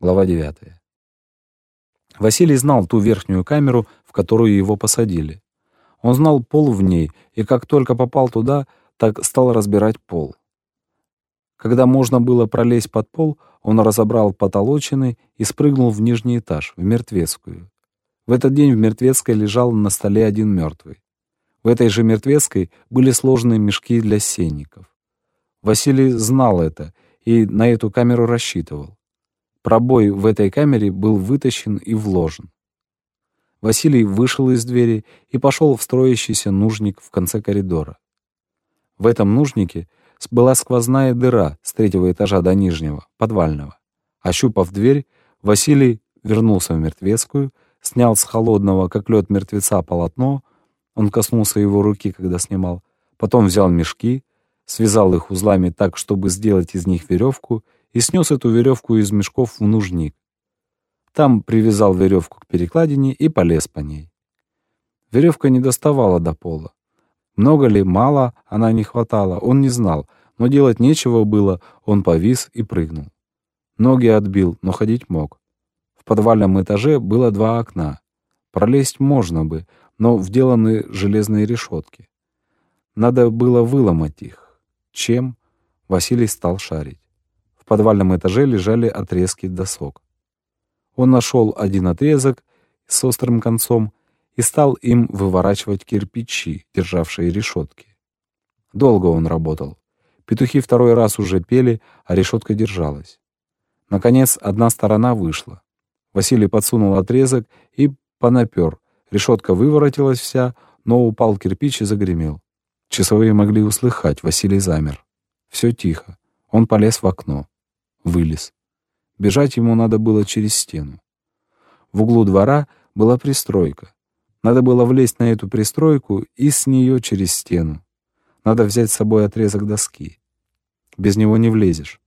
Глава 9. Василий знал ту верхнюю камеру, в которую его посадили. Он знал пол в ней, и как только попал туда, так стал разбирать пол. Когда можно было пролезть под пол, он разобрал потолочины и спрыгнул в нижний этаж, в мертвецкую. В этот день в мертвецкой лежал на столе один мертвый. В этой же мертвецкой были сложены мешки для сенников. Василий знал это и на эту камеру рассчитывал. Пробой в этой камере был вытащен и вложен. Василий вышел из двери и пошел в строящийся нужник в конце коридора. В этом нужнике была сквозная дыра с третьего этажа до нижнего, подвального. Ощупав дверь, Василий вернулся в мертвецкую, снял с холодного, как лед мертвеца, полотно, он коснулся его руки, когда снимал, потом взял мешки, связал их узлами так, чтобы сделать из них веревку, и снес эту веревку из мешков в нужник. Там привязал веревку к перекладине и полез по ней. Веревка не доставала до пола. Много ли, мало она не хватало, он не знал, но делать нечего было, он повис и прыгнул. Ноги отбил, но ходить мог. В подвальном этаже было два окна. Пролезть можно бы, но вделаны железные решетки. Надо было выломать их. Чем? Василий стал шарить. Подвальном этаже лежали отрезки досок. Он нашел один отрезок с острым концом и стал им выворачивать кирпичи, державшие решетки. Долго он работал. Петухи второй раз уже пели, а решетка держалась. Наконец, одна сторона вышла. Василий подсунул отрезок и понапер. Решетка выворотилась вся, но упал кирпич и загремел. Часовые могли услыхать, Василий замер. Все тихо. Он полез в окно. Вылез. Бежать ему надо было через стену. В углу двора была пристройка. Надо было влезть на эту пристройку и с нее через стену. Надо взять с собой отрезок доски. Без него не влезешь.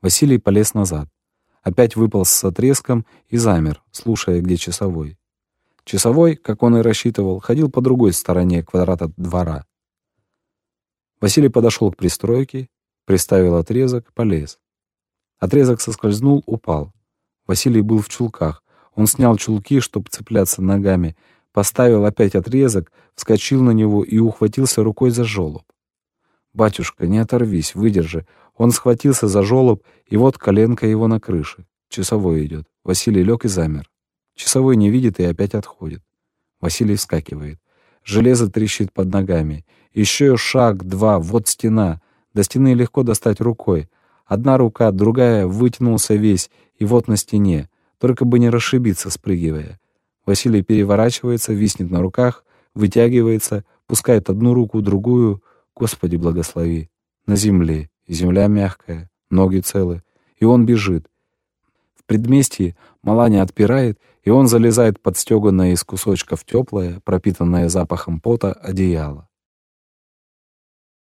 Василий полез назад. Опять выпал с отрезком и замер, слушая, где часовой. Часовой, как он и рассчитывал, ходил по другой стороне квадрата двора. Василий подошел к пристройке, приставил отрезок, полез. Отрезок соскользнул, упал. Василий был в чулках. Он снял чулки, чтобы цепляться ногами, поставил опять отрезок, вскочил на него и ухватился рукой за жолоб. «Батюшка, не оторвись, выдержи». Он схватился за жолоб, и вот коленка его на крыше. Часовой идет. Василий лег и замер. Часовой не видит и опять отходит. Василий вскакивает. Железо трещит под ногами. Еще шаг, два, вот стена. До стены легко достать рукой. Одна рука, другая, вытянулся весь, и вот на стене. Только бы не расшибиться, спрыгивая. Василий переворачивается, виснет на руках, вытягивается, пускает одну руку, другую. Господи, благослови. На земле. Земля мягкая, ноги целы. И он бежит. В предместье Маланя отпирает, и он залезает под стеганое из кусочков теплое, пропитанное запахом пота, одеяло.